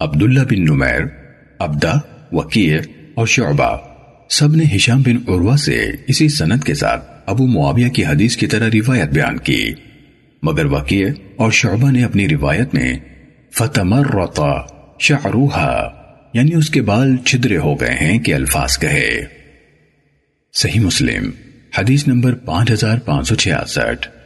عبداللہ بن نمیر، عبدہ وکیع اور شعبہ۔ سب نے ہشام بن عروہ سے اسی سند کے ساتھ ابو معاویہ کی حدیث کی طرح روایت بیان کی۔ مگر وکیع اور شعبہ نے اپنی روایت میں فتمرطا شعروہا یعنی اس کے بال چھدرے ہو گئے ہیں کہ الفاظ کہے۔ صحیح مسلم، حدیث نمبر پانچ ہزار پانچ سو چھیاسٹھ۔